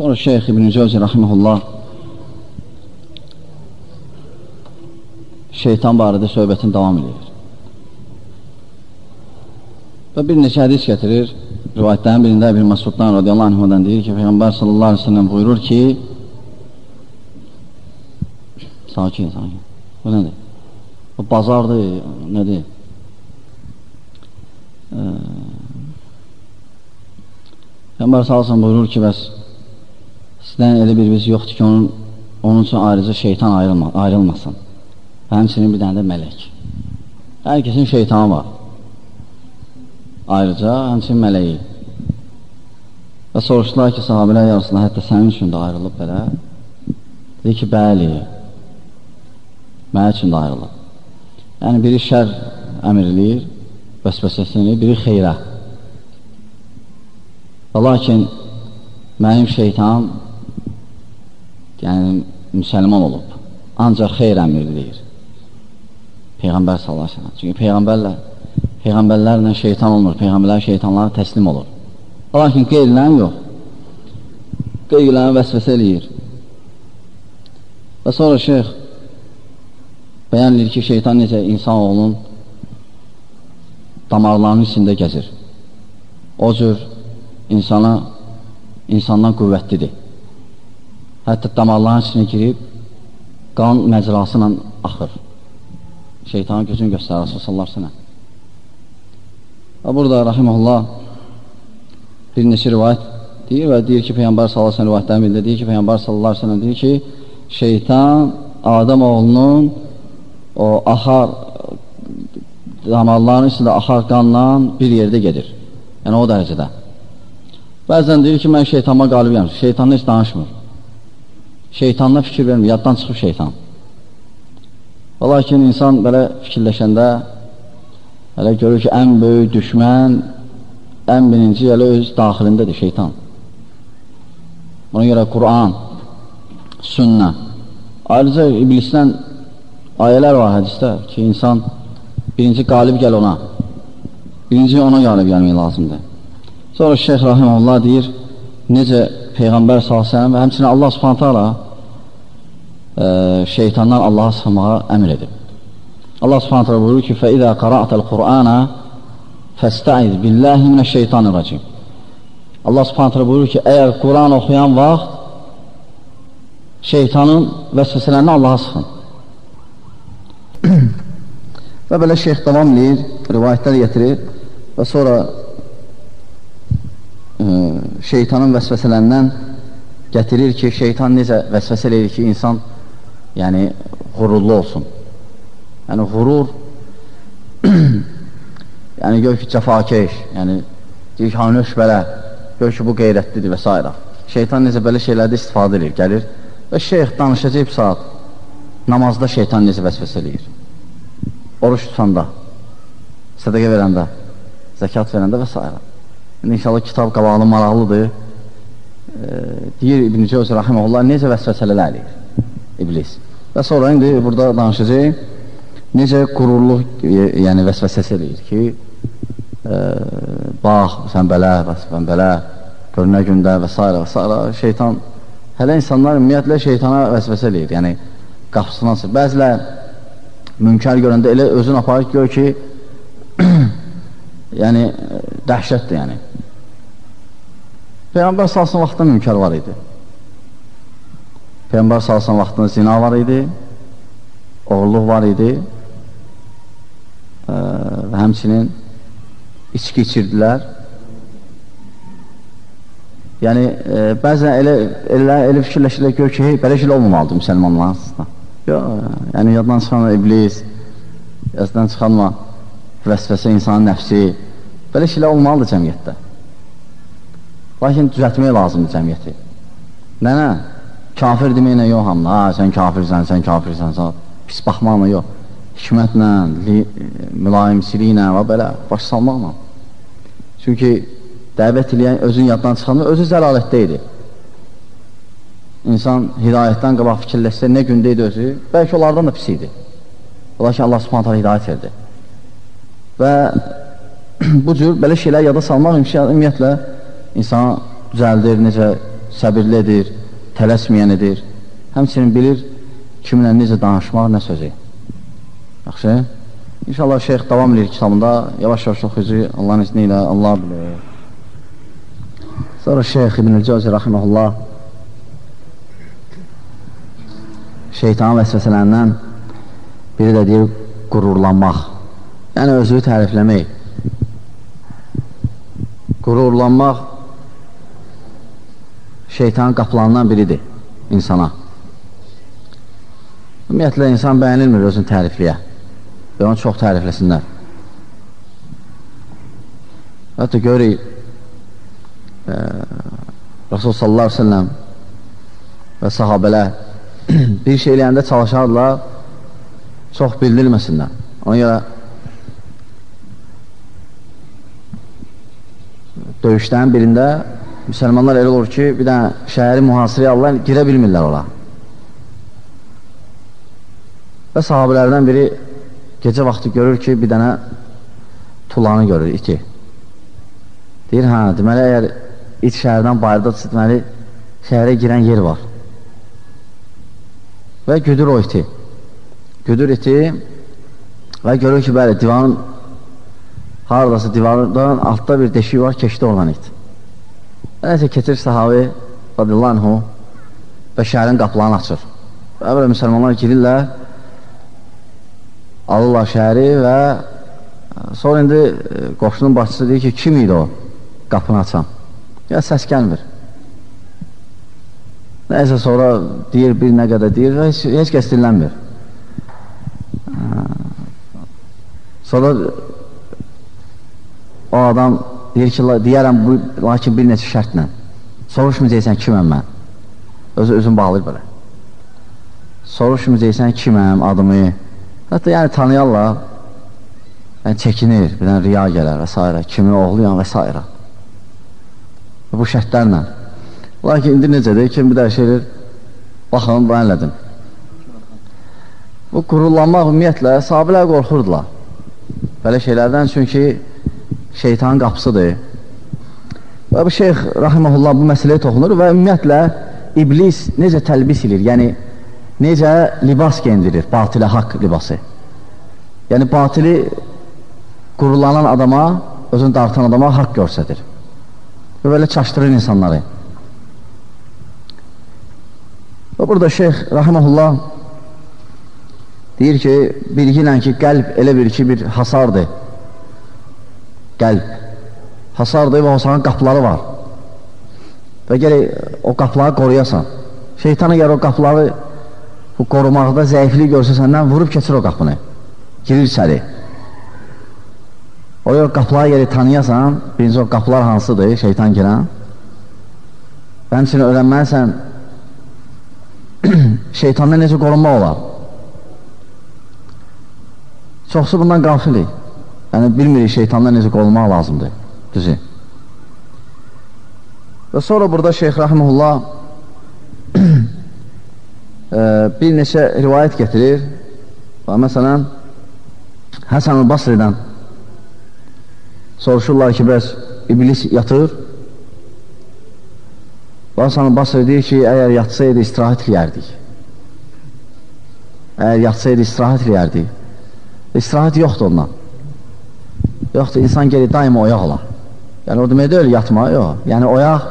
Sonra Şeyx İbn-i Cəvzi Rahimullah şeytan barədə söhbətin davam edir. Və bir neçə hədis gətirir. Rivayətlərin birində bir Məsuddan radiyallahu anhudan deyir ki, Peyğəmbər sallallahu aleyhi ve sellem buyurur ki, sakin, sakin. Bu nədir? Bu bazardır, nədir? Peyğəmbər sallallahu buyurur ki, bəs sizdən elə bir biz yoxdur ki, onun, onun üçün ayrıca şeytan ayrılma, ayrılmasın. Həmçinin bir dənə də mələk. Hər kəsin şeytanı var. Ayrıca həmçinin mələyi. Və soruşdular ki, sahabələr yarısında hətta sənin üçün də ayrılıb belə. Dedi ki, bəli, mənə üçün də ayrılıb. Yəni, biri şər əmr eləyir, vəsvəsəsini, biri xeyrə. Və lakin mənim şeytan yəni müsəlman olub. Ancaq xeyr əmr eləyir. Peyğəmbər sallallahu əleyhi və səlləm. Çünki peyğəmbərlə peyğəmbərlərlə şeytan olmur. Peyğəmbərlər şeytanlara təslim olur. Lakin qeyrilərin yox. Qeyrilərin vəsvəsə eləyir. Və sonra şeyx bəyan edir ki, şeytan necə insan oğlunun damarlarının içində gəzir. O cür insana insandan qüvvətlidir. Hətta damarların içinə girib qan məcrası ilə axır. Şeytanın gözünü göstərir sallallahu sənə. Və burada rahimehullah bir neçə rivayət deyir və deyir ki, Peyğəmbər sallallahu əleyhi rivayətlərin birində deyir ki, Peyğəmbər sallallahu səlləm deyir ki, şeytan Adəm oğlunun o axar damarların içində axar qanla bir yerdə gedir. Yəni o dərəcədə. Bəzən deyir ki, mən şeytanıma qalibiyəm. Şeytanla heç danışmır. Şeytanla fikir vermir, yaddan çıxıb şeytan. Və lakin insan belə fikirləşəndə hələ görür ki, ən böyük düşmən, ən birinci hələ öz daxilindədir şeytan. Buna görə Quran, sünnə. Ayrıca iblisdən ayələr var hədisdə ki, insan birinci qalib gəl ona. Birinci ona qalib gəlmək lazımdır. Sonra Şeyx Rahimullah deyir, necə Peyğəmbər s.ə.v və həmçinin Allah ala e, şeytandan Allaha sığmağa əmr edib. Allah Subhanahu taala buyurur ki: "Fəizə qara'tal Qur'ana fəstəiz billahi minəş-şeytanir-racim." Allah Subhanahu taala buyurur ki: "Əgər Quran oxuyan vaxt şeytanın vəsvəsələrini Allaha sıxın." və belə şeyx davam edir, rivayətlər gətirir və sonra ə, şeytanın vəsvəsələrindən gətirir ki, şeytan necə vəsvəsə eləyir ki, insan yəni qururlu olsun. Yəni qurur yəni gör ki, cəfakeş, yəni deyir ki, hanöş belə, gör ki, bu qeyrətlidir və s. Şeytan necə belə şeylərdə istifadə edir, gəlir və şeyx danışacaq saat namazda şeytan necə vəsvəsə eləyir. Oruç tutanda, sədəqə verəndə, zəkat verəndə və s. İndi inşallah kitab qabağlı maraqlıdır. E, deyir İbn-i Cəvzi Rahiməllah necə vəsvəsələr eləyir iblis. Və sonra indi burada danışacaq necə qururluq yəni vəsvəsəsi eləyir ki, e, bax, sən belə, sən belə, görünə gündə və s. və s. şeytan, hələ insanlar ümumiyyətlə şeytana vəsvəsə eləyir, yəni qapısından sır. Bəzilər münkər görəndə elə özün aparır gör ki, yəni dəhşətdir, yəni. Peyğəmbər salsın vaxtında münkər var idi. Peyğəmbər salsın vaxtında zina var idi, oğurluq var idi və həmçinin içki içirdilər. Yəni, e, bəzən elə, elə, elə fikirləşirlər gör ki, hey, belə şey olmamalıdır müsəlmanlar arasında. Yox, yəni yaddan çıxanma iblis, yaddan çıxanma vəsvəsə insanın nəfsi, belə şeylər olmalıdır cəmiyyətdə. Lakin düzətmək lazımdır cəmiyyəti. Nənə, kafir deməklə yox hamla, ha, sən kafirsən, sən kafirsən, sən pis baxmaqla yox. Hikmətlə, mülayimçiliklə və belə baş salmaqla. Çünki dəvət eləyən özün yaddan çıxanda özü zəlalətdə idi. İnsan hidayətdən qabaq fikirləşsə nə gündə idi özü, bəlkə onlardan da pis idi. Ola ki, Allah subhanətə hidayət verdi. Və bu cür belə şeylər yada salmaq ümumiyyətlə insana düzəldir, necə səbirlidir, tələsməyənidir. Həmçinin bilir kimlə necə danışmaq, nə sözü. Yaxşı? İnşallah şeyx davam edir kitabında, yavaş-yavaş oxuyucu Allahın izni ilə Allah bilir. Sonra şeyx İbn-i Cəvzi rəhməhullah şeytanın vəsvəsələrindən biri də deyir qururlanmaq. Yəni özünü tərifləmək. Qururlanmaq şeytanın qapılarından biridir insana. Ümumiyyətlə, insan bəyənilmir özünü tərifləyə və onu çox tərifləsinlər. Hətta görürük, e, Rasul sallallahu aleyhi ve sellem və sahabələr bir şey eləyəndə çalışardılar, çox bildirilməsinlər. Ona görə döyüşlərin birində müsəlmanlar elə olur ki, bir dənə şəhəri mühasirəyə alırlar, girə bilmirlər ola. Və sahabələrdən biri gecə vaxtı görür ki, bir dənə tulanı görür, iti. Deyir, hə, deməli, əgər it şəhərdən bayırdadır, deməli, şəhərə girən yer var. Və güdür o iti. Güdür iti və görür ki, bəli, divanın haradası divardan altda bir deşik var, keçdi oradan it. Nəyəsə keçir sahabi, radiyallahu anhu, və şəhərin qapılarını açır. Və belə müsəlmanlar girirlər, alırlar şəhəri və sonra indi e, qoşunun başçısı deyir ki, kim idi o qapını açan? Ya səs gəlmir. Nəyəsə sonra deyir, bir nə qədər deyir və heç, heç kəs dinlənmir. Sonra o adam deyir ki, deyərəm, bu, lakin bir neçə şərtlə. Soruşmayacaqsən kiməm mən? Özü, özün bağlayır belə. Soruşmayacaqsən kiməm, adımı, Hətta yəni tanıyarlar, yəni çəkinir, bir dənə riya gələr və s. Kimi oğluyam və s. Bu şərtlərlə. Lakin indi necədir? Kim bir də şeydir, baxın, bu ənlədim. Bu qurullanmaq ümumiyyətlə sahabələr qorxurdular. Belə şeylərdən çünki şeytanın qapısıdır. Və bu şeyx rahiməhullah bu məsələyə toxunur və ümumiyyətlə iblis necə təlbis edir, yəni necə libas gendirir, batilə haqq libası. Yəni, batili qurulanan adama, özünü dartan adama haqq görsədir. Və belə çaşdırır insanları. Və burada şeyx, rahiməhullah, deyir ki, bilgi ilə ki, qəlb elə bir ki, bir hasardır. Qəlb. Hasardır və hasarın qapıları var. Və gələk o qapıları qoruyasan. Şeytan əgər o qapıları bu qorumaqda zəiflik görsə səndən vurub keçir o qapını. Girir içəri. O qapılara yeri tanıyasan, birinci o qapılar hansıdır, şeytan girən. Həmçinin öyrənməlisən, şeytandan necə qorunmaq olar? Çoxsu bundan qafilik. Yəni, bilmirik şeytandan necə qorunmaq lazımdır. Düzü. Və sonra burada Şeyx Rahimullah bir neçə rivayət getirir. Və məsələn, Həsən-ül Basridən soruşurlar ki, bəs iblis yatır. Həsən-ül Basri deyir ki, əgər yatsaydı, istirahət eləyərdik. Əgər yatsaydı, istirahət eləyərdik. İstirahət yoxdur ondan. Yoxdur, insan gelir daima oyaq olar. Yəni, o demək deyil, yatma, yox. Yəni, oyaq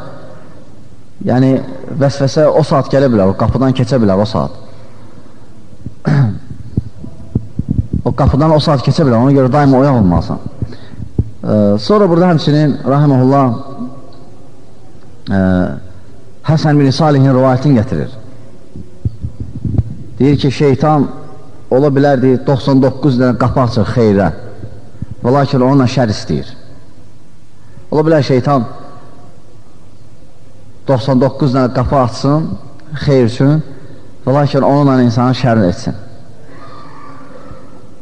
Yəni, vəsvəsə o saat gələ bilər, o qapıdan keçə bilər o saat. o qapıdan o saat keçə bilər, ona görə daima oyaq olmalısan. E, sonra burada həmçinin, rahiməhullah, e, Həsən bin Salihin rivayətini gətirir. Deyir ki, şeytan ola bilər, deyir, 99 dənə qapı açır xeyrə və lakin onunla şər istəyir. Ola bilər şeytan 99 dənə qapı açsın, xeyr üçün və lakin onunla insanı şərin etsin.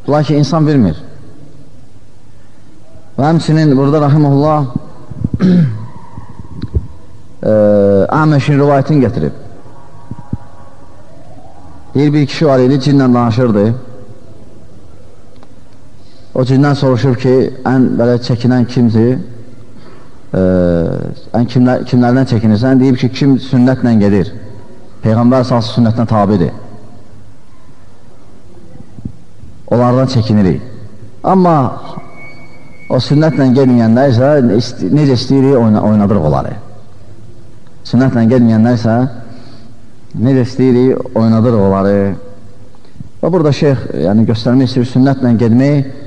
Lakin insan bilmir. Və həmçinin burada Rahimullah Əməşin rivayətini gətirib. Deyir, bir kişi var idi, cinlə danışırdı. O cindən soruşur ki, ən belə çəkinən kimdir? e, kimlər, kimlərdən çəkinirsən? Deyib ki, kim sünnətlə gedir? Peyğəmbər əsası sünnətinə tabidir. Onlardan çəkinirik. Amma o sünnətlə gelməyənlər isə necə istəyirik oyna, oynadırıq onları. Sünnətlə gelməyənlər isə necə istəyirik oynadırıq onları. Və burada şeyx yəni, göstərmək istəyir, sünnətlə gedmək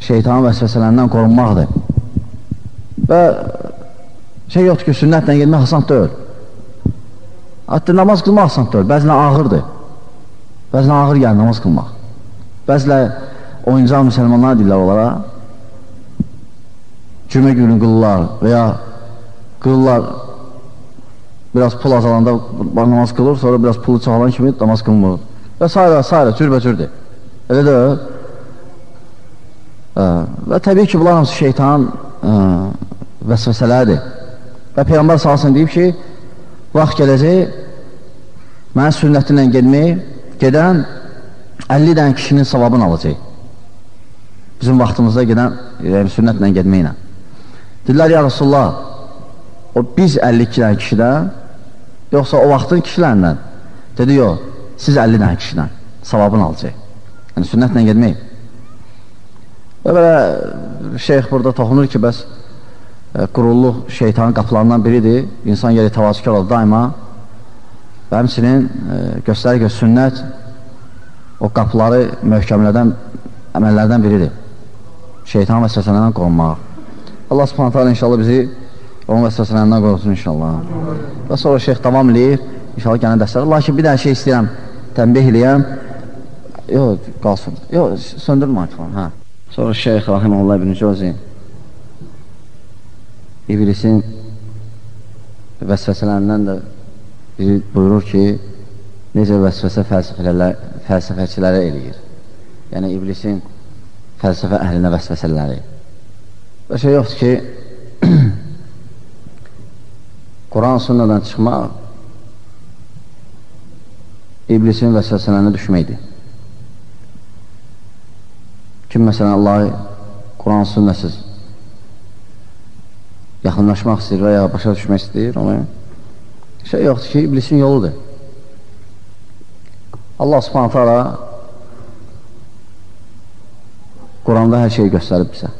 şeytanın vəsvəsələrindən qorunmaqdır. Və şey yoxdur ki, sünnətlə gedmək asan deyil. Hətta namaz qılmaq asan deyil, bəzən ağırdır. Bəzən ağır gəlir namaz qılmaq. Bəzən oyuncaq müsəlmanlar deyirlər onlara, cümə günü qılırlar və ya qılırlar biraz pul azalanda namaz qılır, sonra biraz pulu çoxalan kimi namaz qılmır. Və s. s. cürbəcürdür. Elə deyil. Və təbii ki, bunlar hamısı şeytanın vəsvəsələridir. Və Peyğəmbər salsın deyib ki, vaxt gələcək, mənə sünnətinlə gedmək, gedən 50 dən kişinin savabını alacaq. Bizim vaxtımızda gedən yəni, sünnətlə gedməklə. Dedilər, ya Rasulullah, o biz 52 dən kişidən, yoxsa o vaxtın kişilərindən? Dedi, yox, siz 50 dən kişidən savabını alacaq. Yəni, sünnətlə gedmək. Və belə şeyx burada toxunur ki, bəs e, qurulluq şeytanın qapılarından biridir. İnsan yeri təvazükar olur daima. Və həmçinin e, göstərir ki, sünnət o qapıları möhkəmlədən, əməllərdən biridir. Şeytan vəsvəsələrindən qorunmaq. Allah subhanətə alə inşallah bizi onun vəsvəsələrindən qorusun inşallah. Və sonra şeyx davam eləyir. İnşallah gələn dəstələr. Lakin bir dənə şey istəyirəm, tənbih eləyəm. Yox, qalsın. Yox, söndürmə hə. Sonra Şeyx Rahimullah ibn Cəvzi İblisin vəsvəsələrindən də biri buyurur ki, necə vəsvəsə fəlsəfəçilərə eləyir. Yəni, iblisin fəlsəfə əhlinə vəsvəsələri. Və şey yoxdur ki, Quran sünnadan çıxmaq iblisin vəsvəsələrinə düşməkdir. Kim məsələn Allahı Quran sünnəsiz yaxınlaşmaq istəyir və ya başa düşmək istəyir, onu şey yoxdur ki, iblisin yoludur. Allah subhanətə ala Quranda hər şeyi göstərib bizə.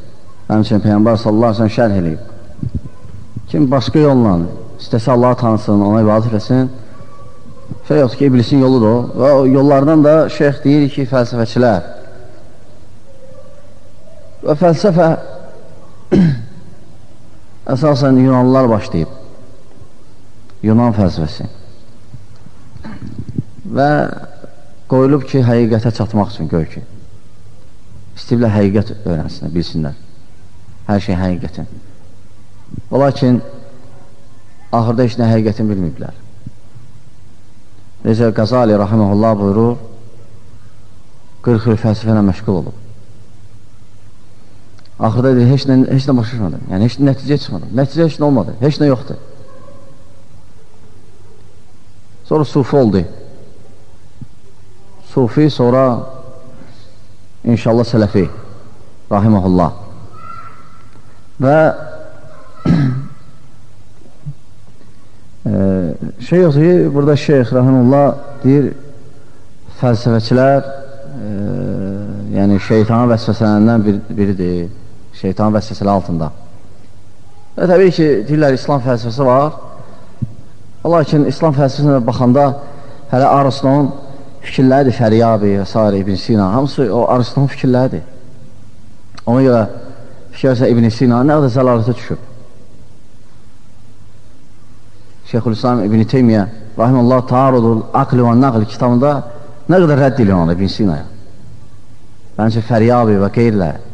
Həmçinin Peyyambar sallallahu aleyhi şərh eləyib. Kim başqa yolla istəsə Allahı tanısın, ona ibadət etsin, şey yoxdur ki, iblisin yoludur o. Və o yollardan da şeyx deyir ki, fəlsəfəçilər Və fəlsəfə əsasən Yunanlılar başlayıb. Yunan fəlsəfəsi. Və qoyulub ki, həqiqətə çatmaq üçün göy ki. İstəyiblər həqiqət öyrənsinlər, bilsinlər. Hər şey həqiqətin. Və lakin axırda heç nə həqiqətin bilməyiblər. Necə Qazali rahiməhullah buyurur, 40 il fəlsəfə ilə məşğul olub. Axırda deyir, heç nə, heç nə başa çıxmadım. Yəni, heç nəticə çıxmadı. Nəticə heç nə olmadı. Heç nə yoxdur. Sonra sufi oldu. Sufi, sonra inşallah sələfi. Rahiməhullah. Və şey yoxdur ki, burada şeyx Rahimullah deyir, fəlsəfəçilər e, yəni şeytanın vəsvəsələrindən bir, biridir şeytan vəsvəsələ altında. Və təbii ki, deyirlər, İslam fəlsəfəsi var. Lakin İslam fəlsəfəsinə baxanda hələ Arustonun fikirləridir, Fəriyabi və s. İbn Sina, hamısı o Arustonun fikirləridir. Ona görə fikirsə İbn Sina nə qədər zəlalətə düşüb. Şeyxülislam İbn Teymiyyə Rahimullah Taarudul Aqli və Naql kitabında nə qədər rədd edir ona İbn Sinaya. Məncə Fəriyabi və qeyrilər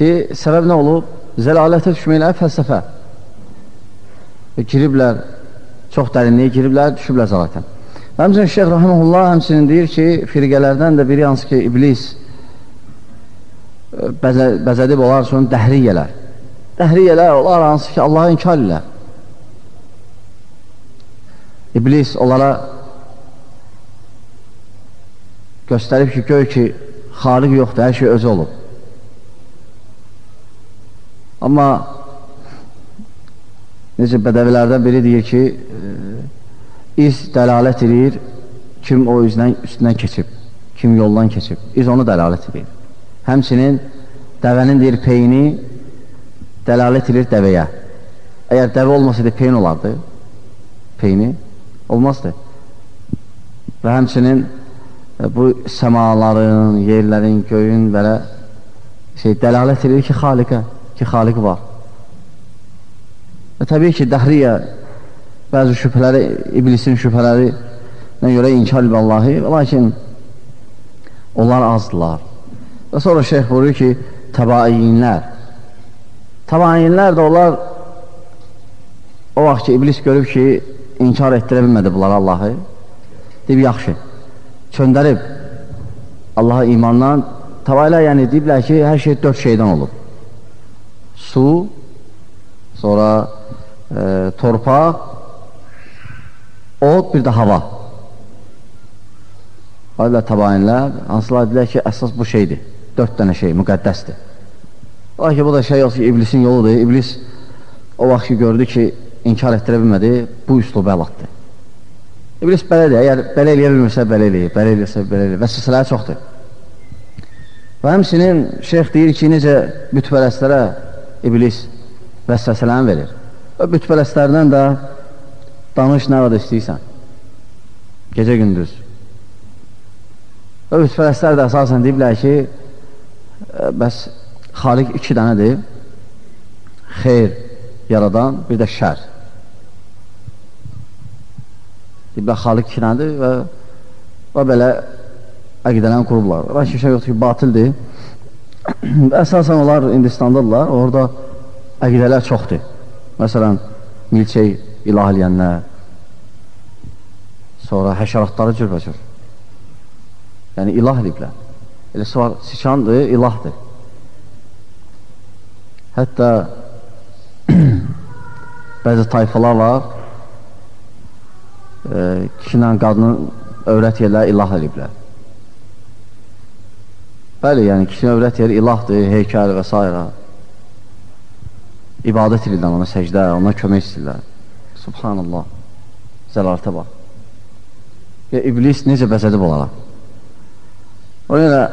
ki, səbəb nə olub? Zəlalətə düşməklə fəlsəfə. Və giriblər, çox dərinliyə giriblər, düşüblər zəlalətə. Həmçinin Şeyh Rahimullah həmçinin deyir ki, firqələrdən də biri hansı ki, iblis e, bəzə, bəzədib olar sonra dəhriyələr. Dəhriyələr olar hansı ki, Allahı inkar ilər. İblis onlara göstərib ki, göy ki, xaliq yoxdur, hər şey özü olub. Amma necə bədəvilərdən biri deyir ki, e, iz dəlalət edir kim o üzdən, üstündən keçib, kim yoldan keçib. İz onu dəlalət edir. Həmçinin dəvənin deyir peyni dəlalət edir dəvəyə. Əgər dəvə olmasaydı peyn olardı, peyni olmazdı. Və həmçinin e, bu səmaların, yerlərin, göyün belə şey dəlalət edir ki, xaliqə, ki, xaliq var. Və təbii ki, dəhriyə bəzi şübhələri, iblisin şübhələri nə görə inkar Allahi, lakin onlar azdılar. Və sonra şeyh buyurur ki, təbaiyinlər. Təbaiyinlər də onlar o vaxt ki, iblis görüb ki, inkar etdirə bilmədi bunlar Allahı. Deyib, yaxşı, çöndərib Allaha imandan təbaiylər yəni deyiblər ki, hər şey dörd şeydən olub. Su, sonra e, torpaq, od, bir də hava. Ayrıca tabainlər, hansılar dedilər ki, əsas bu şeydir. Dörd dənə şey, müqəddəsdir. Ola ki, bu da şey olsun ki, iblisin yoludur. İblis o vaxt ki, gördü ki, inkar etdirə bilmədi, bu üslubu əlatdır. İblis belədir, əgər belə eləyə bilmirsə, belə eləyir, belə eləyirsə, belə eləyir. Vəsvəsələri çoxdur. Və həmsinin şeyx deyir ki, necə bütpərəstlərə iblis vəsvəsələrini verir. Və bütpərəstlərdən də danış nə qədər istəyirsən. Gecə gündüz. Və ütpərəstlər də əsasən deyiblər ki, bəs xaliq iki dənədir, xeyr yaradan, bir də şər. Deyiblər, xaliq iki dənədir və, və belə əqidələn qurublar. Lakin şey yoxdur ki, batildir. Əsasən onlar Hindistandadırlar, orada əqidələr çoxdur. Məsələn, milçək ilah eləyənlər, sonra həşəratları cürbəcür. Yəni, ilah ediblər. Elə var, siçandır, ilahdır. Hətta bəzi tayfalar var, e, kişi ilə qadının övrət yerləri ilah ediblər. Bəli, yəni kişinin övrət yeri ilahdır, heykəl və s. İbadət edirlər ona səcdə, ona kömək istəyirlər. Subhanallah, zəlalətə bax. Ya, iblis necə bəzədib olaraq? Ona görə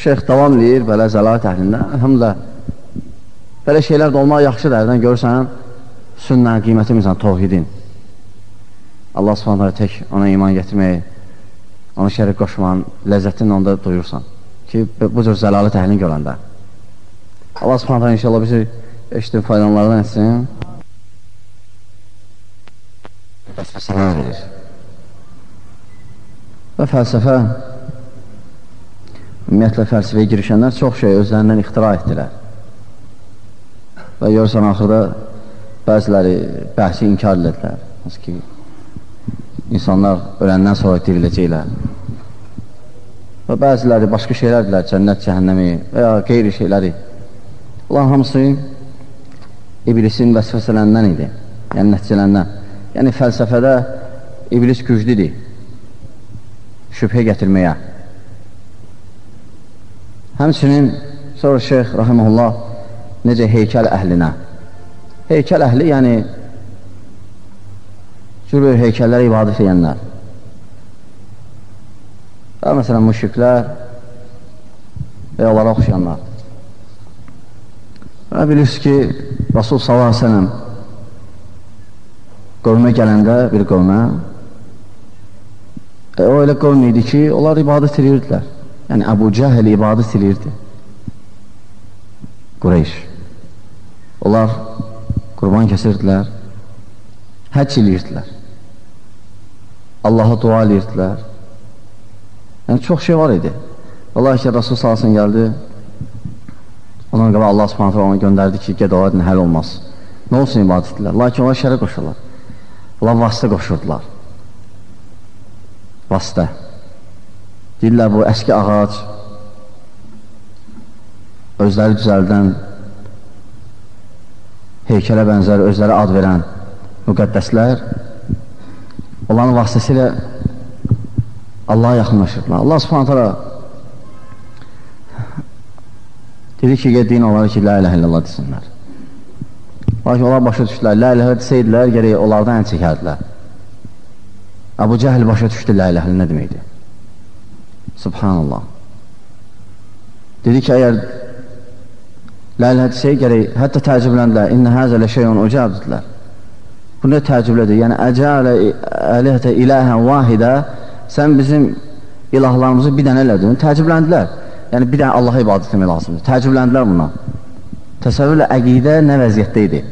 şeyx davam edir belə zəlalət əhlindən. Əlhamdülillah, belə şeylər də olmaq yaxşıdır. Ərdən görürsən, sünnən qiyməti insan, tohidin. Allah subhanətə tək ona iman getirməyi, ona şərik qoşmanın ləzzətini onda duyursan ki, bu cür zəlalət əhlini görəndə. Allah subhanətə inşallah bizi eşitib faydalardan etsin. Fəlsəfə verir. Və fəlsəfə ümumiyyətlə fəlsifəyə girişənlər çox şey özlərindən ixtira etdilər. Və görürsən, axırda bəziləri bəhsi inkar edilər. Hansı ki, insanlar öləndən sonra diriləcəklər. Və bəziləri başqa şeylər dilər, cənnət, cəhənnəmi və ya qeyri şeyləri. Ulan hamısı iblisin vəsvəsələndən idi, yəni nəticələndən. Yəni fəlsəfədə iblis güclüdür şübhə gətirməyə. Həmçinin sonra şeyx rahiməhullah necə heykəl əhlinə heykəl əhli yəni cürbür heykəllərə ibadət edənlər və məsələn müşriklər və onlara oxşayanlar və bilirsiniz ki Rasul s.ə.v qövmə gələndə bir qövmə e, o elə qövm idi ki onlar ibadət edirdilər Yəni Əbu Cəhəl ibadət edirdi. Qureyş. Onlar qurban kəsirdilər, həcc edirdilər. Allaha dua edirdilər. Yəni çox şey var idi. Allah ki, Rasul salsın gəldi, ondan qabaq Allah subhanətə onu göndərdi ki, ged onların həll olmaz. Nə olsun ibadət edirlər? Lakin onlar şərə qoşurlar. Allah vasitə qoşurdular. Vasitə. Deyirlər, bu əski ağac, özləri düzəldən, heykələ bənzər, özləri ad verən müqəddəslər, onların vasitəsilə Allaha yaxınlaşırlar. Allah subhanət hala dedi ki, geddiyin onları ki, la ilə illallah desinlər. Lakin onlar başa düşdülər, lə iləhə desəydilər, gərək onlardan ən çəkərdilər. Əbu Cəhil başa düşdü lə iləhə nə deməkdir? Subhanallah. Dedi ki, əgər lə iləhə desəy, gərək, hətta təəccübləndilər, innə həzə lə şeyun ucab dedilər. Bu nə təəccüblədir? Yəni, əcələ əlihətə iləhən vahidə, sən bizim ilahlarımızı bir dənə elədin, təəccübləndilər. Yəni, bir dənə Allaha ibadət etmək lazımdır. Təəccübləndilər buna. Təsəvvürlə əqidə nə vəziyyətdə idi?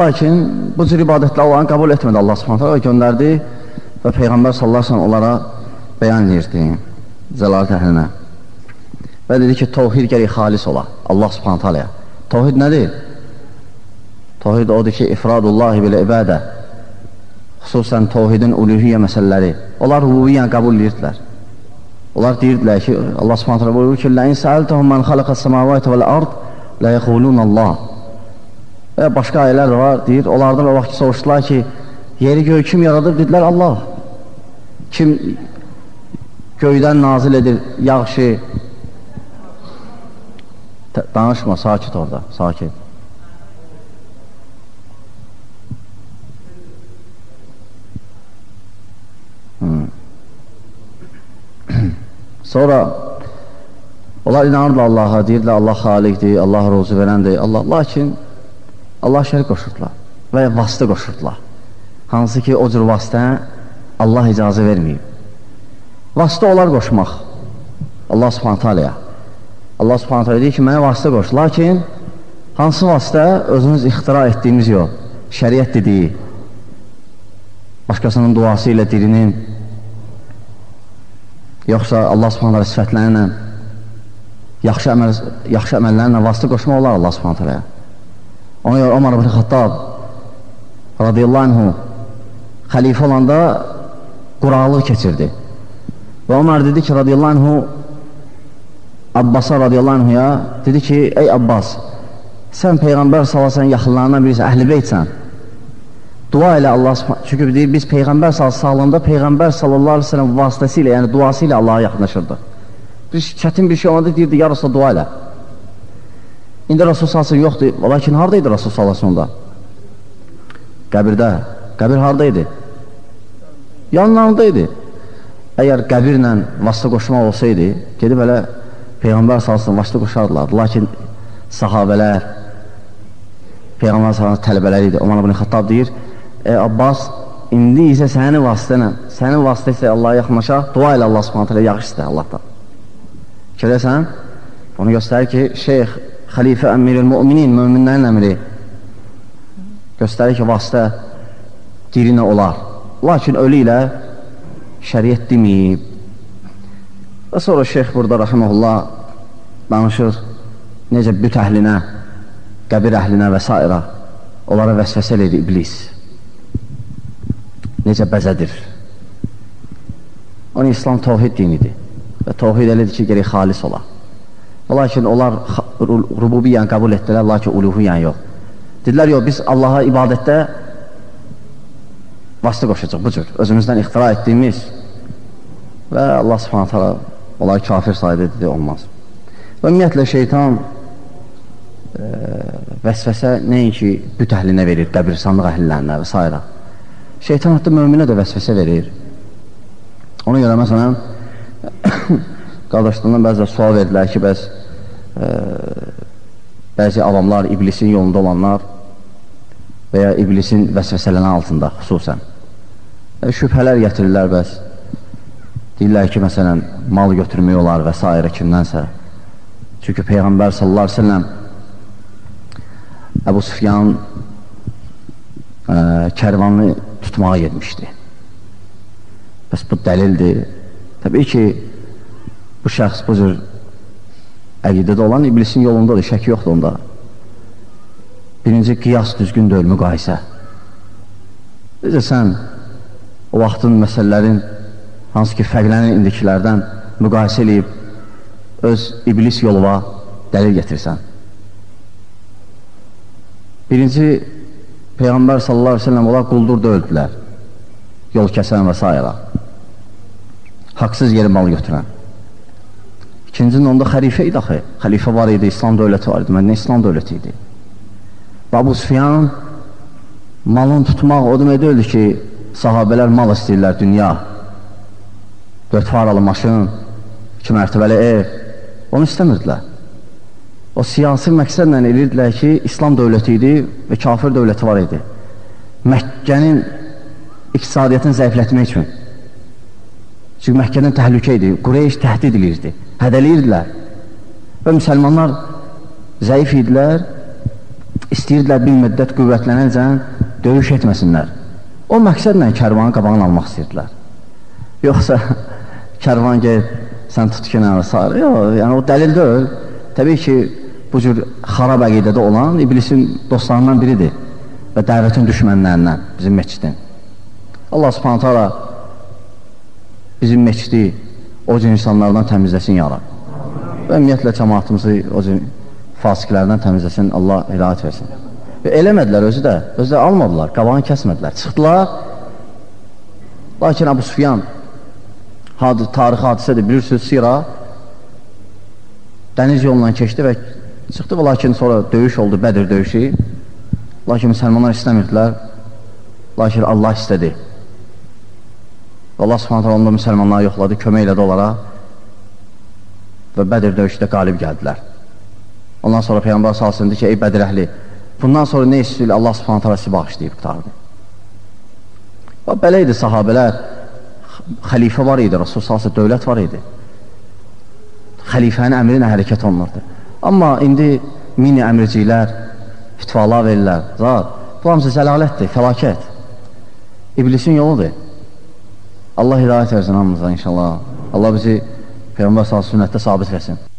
Lakin bu cür ibadətlər onların qəbul etmədi Allah subhanətə və göndərdi və Peyğəmbər sallarsan onlara bəyan edirdi zəlalət əhlinə. Və dedi ki, tovhid gərək xalis ola Allah subhanətə aləyə. Tovhid nədir? Tovhid odur ki, ifradullahi bilə ibadə xüsusən tovhidin uluhiyyə məsələləri. Onlar rububiyyən qəbul edirdilər. Onlar deyirdilər ki, Allah subhanətə buyurur ki, Ləin səəltəhum mən xaləqəs səmavayət vəl-ard lə yəqulun Allah. Və başqa ayələr var, deyir, onlardan o vaxt soruşdular ki, yeri göy kim yaradıb? Dedilər, Allah. Kim göydən nazil edir, yağışı? Danışma, sakit orada, sakit. Sonra onlar inanırlar Allaha, deyirlər Allah xalikdir, Allah rozu verəndir, Allah. Lakin Allah şərik qoşurdular və ya vasitə qoşurdular. Hansı ki, o cür vasitə Allah icazə verməyib. Vasitə olar qoşmaq Allah subhanətə aləyə. Allah subhanətə aləyə deyir ki, mənə vasitə qoş. Lakin hansı vasitə özünüz ixtira etdiyimiz yox, şəriət dediyi, başqasının duası ilə dirinin, yoxsa Allah subhanətə aləyə sifətlərlə, yaxşı, əməl, yaxşı əməllərlə vasitə qoşmaq olar Allah subhanətə aləyə. Ona görə Omar ibn Xattab radiyallahu anhu xəlifə olanda quraqlıq keçirdi. Və Omar dedi ki, radiyallahu anhu Abbasa radiyallahu anhuya dedi ki, ey Abbas, sən Peyğəmbər salasən yaxınlarından birisi, əhl-i beytsən. Dua ilə Allah çünki deyir, biz Peyğəmbər sağlığında Peyğəmbər sallallahu aleyhi ve sellem vasitəsilə, yəni duası ilə Allaha yaxınlaşırdıq. Bir çətin bir şey olanda deyirdi, ya Rasulullah dua ilə. İndi Rasul salsın yoxdur. Lakin haradaydı Rasul salsın onda? Qəbirdə. Qəbir haradaydı? Yanlarındaydı. Əgər qəbirlə vasitə qoşmaq olsaydı, gedib elə Peyğəmbər salsın vasitə qoşardılar. Lakin sahabələr, Peyğəmbər salsın tələbələri idi. Omar ibn Xattab deyir, e, Abbas, indi isə sənin vasitənə, sənin vasitə isə Allaha yaxınlaşaq, dua ilə Allah subhanətə ilə yaxış istə Allahdan. Görəsən, onu göstərir ki, şeyx xəlifə əmiril müminin, müminlərin əmri göstərir ki, vasitə dirinə olar. Lakin ölü ilə şəriət deməyib. Və sonra şeyx burada, rəximəhullah, danışır necə büt əhlinə, qəbir əhlinə və s. onlara vəsvəsə edir iblis. Necə bəzədir. Onun İslam tovhid dinidir. Və tovhid elədir ki, gerək xalis olar. Lakin onlar rububiyyən qəbul etdilər, lakin uluhiyyən yox. Dedilər, yox, biz Allaha ibadətdə vasitə qoşacaq bu cür, özümüzdən ixtira etdiyimiz və Allah subhanət hala onları kafir saydı, dedi, olmaz. Və ümumiyyətlə, şeytan e, vəsvəsə nəinki büt əhlinə verir, qəbirsanlıq əhllərinə və s. Şeytan hətta möminə də vəsvəsə verir. Ona görə, məsələn, qardaşlarından bəzə sual verdilər ki, bəs bəzi avamlar, iblisin yolunda olanlar və ya iblisin vəsvəsələnə altında xüsusən e, şübhələr gətirirlər bəs deyirlər ki, məsələn, mal götürmək olar və s. kimdənsə çünki Peyğəmbər sallallahu aleyhi ve sellem Əbu Sufyan ə, kərvanını tutmağa getmişdi bəs bu dəlildir təbii ki, bu şəxs bu cür əqidədə olan iblisin yolundadır, şək yoxdur onda. Birinci, qiyas düzgün deyil, müqayisə. Necə sən o vaxtın məsələlərin hansı ki, fərqlənən indikilərdən müqayisə eləyib öz iblis yoluna dəlil getirsən. Birinci, Peyğəmbər sallallahu aleyhi ve sellem olar quldur döyüldülər, yol kəsən və s. Haqsız yeri mal götürən. İkincinin onda xəlifə idi axı. Xəlifə var idi, İslam dövləti var idi. Məndə İslam dövləti idi. Abu Sufyan malın tutmaq o demək deyildi ki, sahabələr mal istəyirlər dünya. Dörd faralı maşın, iki mərtəbəli ev. Onu istəmirdilər. O siyasi məqsədlə eləyirdilər ki, İslam dövləti idi və kafir dövləti var idi. Məkkənin iqtisadiyyatını zəiflətmək üçün. Çünki Məkkədən təhlükə idi, Qureyş təhdid edirdi, hədəliyirdilər. Və müsəlmanlar zəif idilər, istəyirdilər bir müddət qüvvətlənəcən döyüş etməsinlər. O məqsədlə kərvanı qabağını almaq istəyirdilər. Yoxsa kərvan gel, sən tut nə sarı, yox, yəni o dəlil deyil. Təbii ki, bu cür xarab əqidədə olan iblisin dostlarından biridir və dəvətin düşmənlərindən, bizim meçidin. Allah subhanətə ala bizim meçidi o cür insanlardan təmizləsin yarab və ümumiyyətlə cəmaatımızı o cür fasiklərdən təmizləsin, Allah hidayət versin. Və eləmədilər özü də, özü də almadılar, qabağını kəsmədilər. Çıxdılar, lakin Abu Sufyan had tarixi hadisədir, bilirsiniz, Sira dəniz yolundan keçdi və çıxdı və lakin sonra döyüş oldu, Bədir döyüşü. Lakin müsəlmanlar istəmirdilər, lakin Allah istədi. Allah subhanətə onda müsəlmanları yoxladı, kömək elədi onlara və Bədir döyüşdə qalib gəldilər. Ondan sonra Peyğəmbər salsın ki, ey Bədir əhli, bundan sonra nə istəyir Allah subhanət hələ sizi bağışlayıb qutardı. Və belə idi sahabələr, xəlifə var idi, Rasul salsın, dövlət var idi. Xəlifənin əmri ilə hərəkət olunurdu. Amma indi mini əmirciklər, fitvalar verirlər, zat, bu hamısı zəlalətdir, fəlakət. İblisin yoludur. Allah hidayət versin hamımıza inşallah. Allah bizi Peyğəmbər sallallahu sünnətdə sabit etsin.